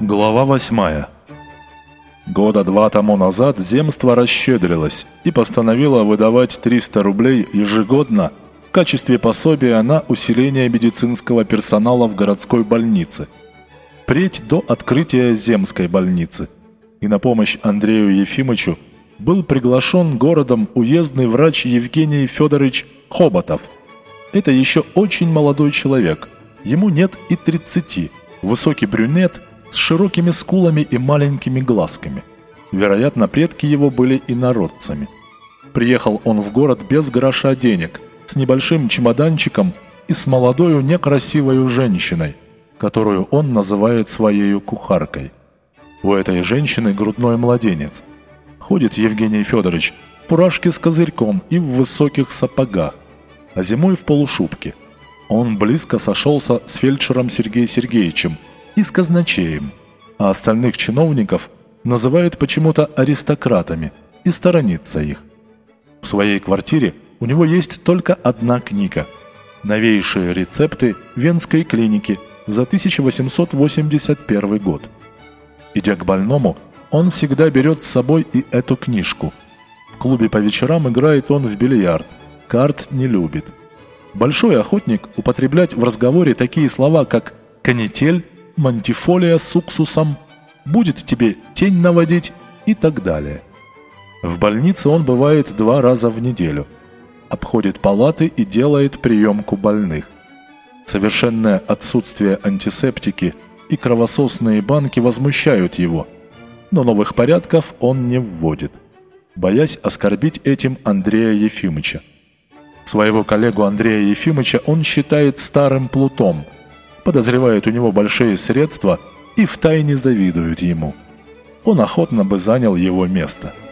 Глава 8. Года два тому назад земство расщедрилось и постановило выдавать 300 рублей ежегодно в качестве пособия на усиление медицинского персонала в городской больнице. Впредь до открытия земской больницы. И на помощь Андрею Ефимовичу был приглашен городом уездный врач Евгений Федорович Хоботов. Это еще очень молодой человек. Ему нет и 30. Высокий брюнет – с широкими скулами и маленькими глазками. Вероятно, предки его были инородцами. Приехал он в город без гроша денег, с небольшим чемоданчиком и с молодою некрасивой женщиной, которую он называет своей кухаркой. У этой женщины грудной младенец. Ходит Евгений Федорович в пурашке с козырьком и в высоких сапогах, а зимой в полушубке. Он близко сошелся с фельдшером Сергеем Сергеевичем – и с казначеем, а остальных чиновников называют почему-то аристократами и сторонится их. В своей квартире у него есть только одна книга «Новейшие рецепты Венской клиники» за 1881 год. Идя к больному, он всегда берет с собой и эту книжку. В клубе по вечерам играет он в бильярд, карт не любит. Большой охотник употреблять в разговоре такие слова, как «канитель», мантифолия с уксусом, будет тебе тень наводить и так далее. В больнице он бывает два раза в неделю, обходит палаты и делает приемку больных. Совершенное отсутствие антисептики и кровососные банки возмущают его, но новых порядков он не вводит, боясь оскорбить этим Андрея Ефимыча. Своего коллегу Андрея Ефимыча он считает старым плутом – подозревают у него большие средства и втайне завидуют ему. Он охотно бы занял его место –